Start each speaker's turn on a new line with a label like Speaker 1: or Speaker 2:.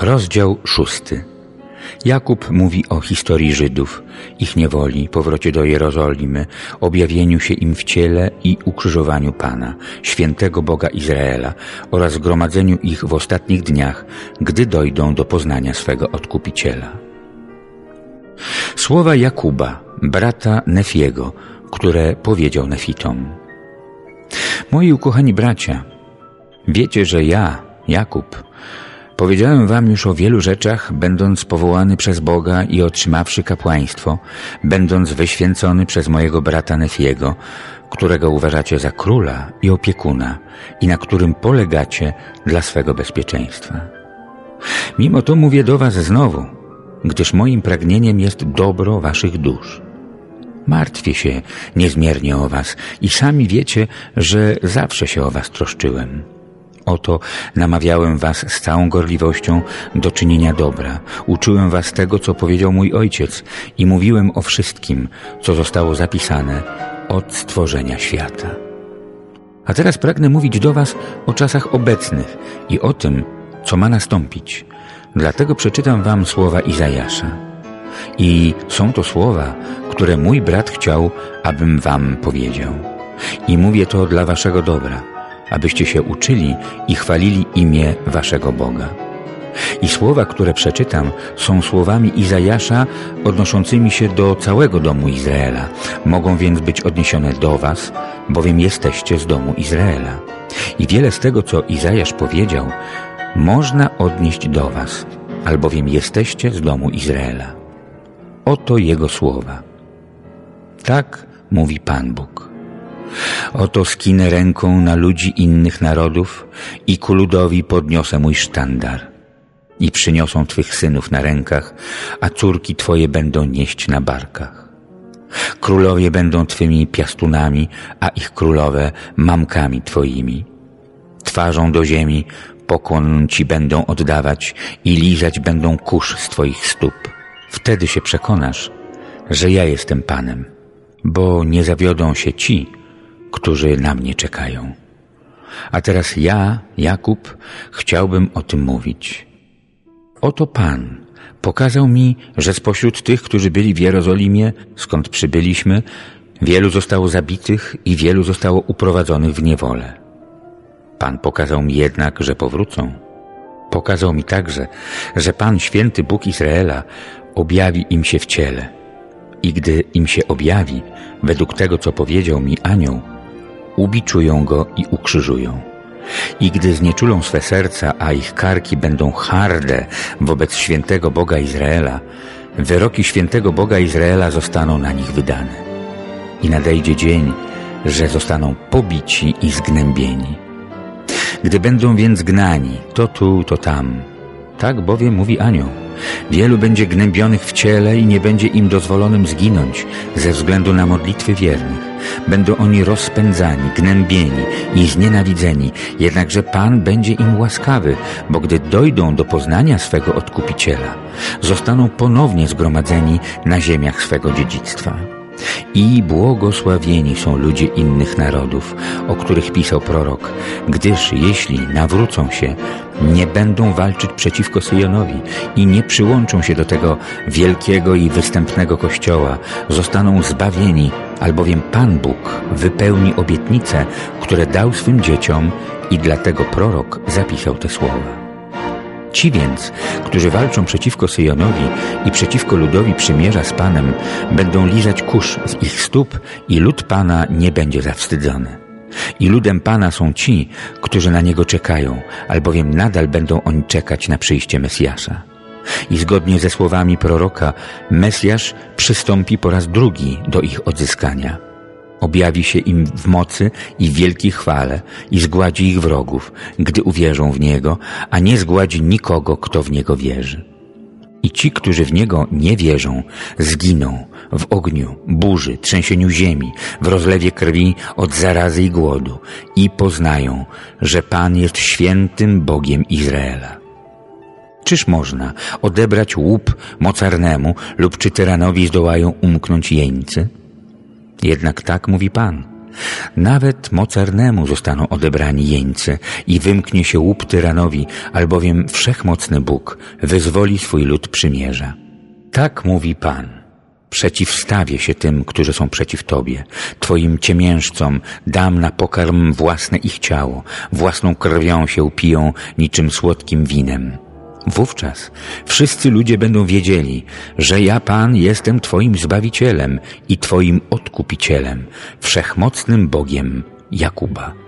Speaker 1: Rozdział szósty. Jakub mówi o historii Żydów, ich niewoli, powrocie do Jerozolimy, objawieniu się im w ciele i ukrzyżowaniu Pana, świętego Boga Izraela oraz zgromadzeniu ich w ostatnich dniach, gdy dojdą do poznania swego Odkupiciela. Słowa Jakuba, brata Nefiego, które powiedział Nefitom. Moi ukochani bracia, wiecie, że ja, Jakub, Powiedziałem wam już o wielu rzeczach, będąc powołany przez Boga i otrzymawszy kapłaństwo, będąc wyświęcony przez mojego brata Nefiego, którego uważacie za króla i opiekuna i na którym polegacie dla swego bezpieczeństwa. Mimo to mówię do was znowu, gdyż moim pragnieniem jest dobro waszych dusz. Martwię się niezmiernie o was i sami wiecie, że zawsze się o was troszczyłem. Oto namawiałem was z całą gorliwością do czynienia dobra. Uczyłem was tego, co powiedział mój ojciec i mówiłem o wszystkim, co zostało zapisane od stworzenia świata. A teraz pragnę mówić do was o czasach obecnych i o tym, co ma nastąpić. Dlatego przeczytam wam słowa Izajasza. I są to słowa, które mój brat chciał, abym wam powiedział. I mówię to dla waszego dobra – abyście się uczyli i chwalili imię waszego Boga. I słowa, które przeczytam, są słowami Izajasza odnoszącymi się do całego domu Izraela. Mogą więc być odniesione do was, bowiem jesteście z domu Izraela. I wiele z tego, co Izajasz powiedział, można odnieść do was, albowiem jesteście z domu Izraela. Oto jego słowa. Tak mówi Pan Bóg. Oto skinę ręką na ludzi innych narodów i ku ludowi podniosę mój sztandar. I przyniosą Twych synów na rękach, a córki Twoje będą nieść na barkach. Królowie będą Twymi piastunami, a ich królowe mamkami Twoimi. Twarzą do ziemi pokłon Ci będą oddawać i lizać będą kurz z Twoich stóp. Wtedy się przekonasz, że ja jestem Panem, bo nie zawiodą się ci, którzy na mnie czekają. A teraz ja, Jakub, chciałbym o tym mówić. Oto Pan pokazał mi, że spośród tych, którzy byli w Jerozolimie, skąd przybyliśmy, wielu zostało zabitych i wielu zostało uprowadzonych w niewolę. Pan pokazał mi jednak, że powrócą. Pokazał mi także, że Pan, święty Bóg Izraela, objawi im się w ciele. I gdy im się objawi, według tego, co powiedział mi anioł, ubiczują go i ukrzyżują. I gdy znieczulą swe serca, a ich karki będą harde wobec świętego Boga Izraela, wyroki świętego Boga Izraela zostaną na nich wydane. I nadejdzie dzień, że zostaną pobici i zgnębieni. Gdy będą więc gnani, to tu, to tam. Tak bowiem mówi anioł. Wielu będzie gnębionych w ciele i nie będzie im dozwolonym zginąć ze względu na modlitwy wiernych. Będą oni rozpędzani, gnębieni i znienawidzeni, jednakże Pan będzie im łaskawy, bo gdy dojdą do poznania swego Odkupiciela, zostaną ponownie zgromadzeni na ziemiach swego dziedzictwa. I błogosławieni są ludzie innych narodów, o których pisał prorok, gdyż jeśli nawrócą się, nie będą walczyć przeciwko Syjonowi i nie przyłączą się do tego wielkiego i występnego Kościoła, zostaną zbawieni, albowiem Pan Bóg wypełni obietnice, które dał swym dzieciom i dlatego prorok zapisał te słowa. Ci więc, którzy walczą przeciwko Syjonowi i przeciwko ludowi przymierza z Panem, będą lizać kurz z ich stóp i lud Pana nie będzie zawstydzony. I ludem Pana są ci, którzy na Niego czekają, albowiem nadal będą oni czekać na przyjście Mesjasza. I zgodnie ze słowami proroka, Mesjasz przystąpi po raz drugi do ich odzyskania. Objawi się im w mocy i wielkiej chwale i zgładzi ich wrogów, gdy uwierzą w Niego, a nie zgładzi nikogo, kto w Niego wierzy. I ci, którzy w Niego nie wierzą, zginą w ogniu, burzy, trzęsieniu ziemi, w rozlewie krwi od zarazy i głodu i poznają, że Pan jest świętym Bogiem Izraela. Czyż można odebrać łup mocarnemu lub czy tyranowi zdołają umknąć jeńcy? Jednak tak mówi Pan. Nawet mocarnemu zostaną odebrani jeńcy i wymknie się łup tyranowi, albowiem wszechmocny Bóg wyzwoli swój lud przymierza. Tak mówi Pan. Przeciwstawię się tym, którzy są przeciw Tobie. Twoim ciemiężcom dam na pokarm własne ich ciało. Własną krwią się upiją niczym słodkim winem. Wówczas wszyscy ludzie będą wiedzieli, że ja Pan jestem Twoim Zbawicielem i Twoim Odkupicielem, Wszechmocnym Bogiem Jakuba.